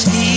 see.